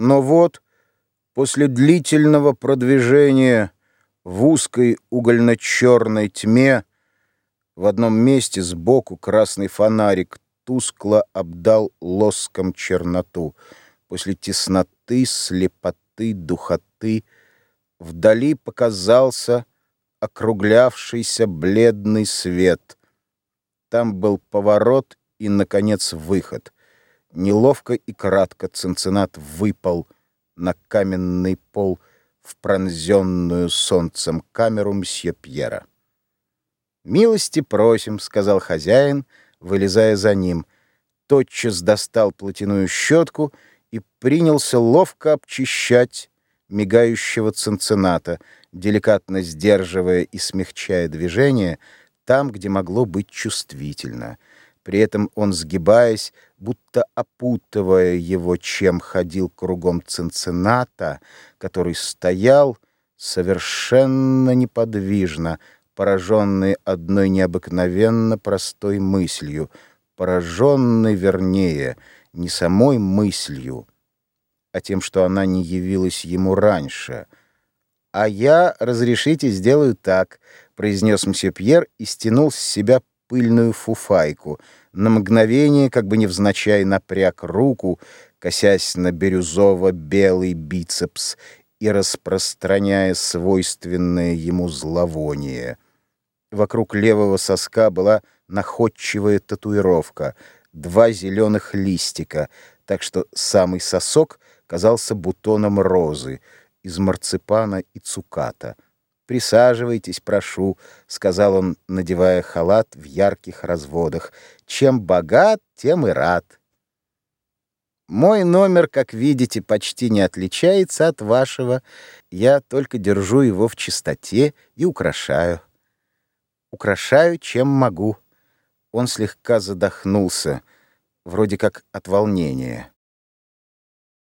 Но вот, после длительного продвижения в узкой угольно-черной тьме, в одном месте сбоку красный фонарик тускло обдал лоском черноту. После тесноты, слепоты, духоты вдали показался округлявшийся бледный свет. Там был поворот и, наконец, выход. Неловко и кратко Цинциннат выпал на каменный пол в пронзенную солнцем камеру мсье Пьера. «Милости просим», — сказал хозяин, вылезая за ним. Тотчас достал платяную щетку и принялся ловко обчищать мигающего цинцината, деликатно сдерживая и смягчая движение там, где могло быть чувствительно. При этом он, сгибаясь, будто опутывая его, чем ходил кругом цинцината, который стоял совершенно неподвижно, пораженный одной необыкновенно простой мыслью, пораженный, вернее, не самой мыслью, а тем, что она не явилась ему раньше. «А я, разрешите, сделаю так», — произнес мсье Пьер и стянул с себя пыльную фуфайку. На мгновение, как бы невзначай, напряг руку, косясь на бирюзово-белый бицепс и распространяя свойственное ему зловоние. Вокруг левого соска была находчивая татуировка, два зеленых листика, так что самый сосок казался бутоном розы из марципана и цуката. «Присаживайтесь, прошу», — сказал он, надевая халат в ярких разводах. «Чем богат, тем и рад». Мой номер, как видите, почти не отличается от вашего. Я только держу его в чистоте и украшаю украшаю, чем могу». Он слегка задохнулся, вроде как от волнения.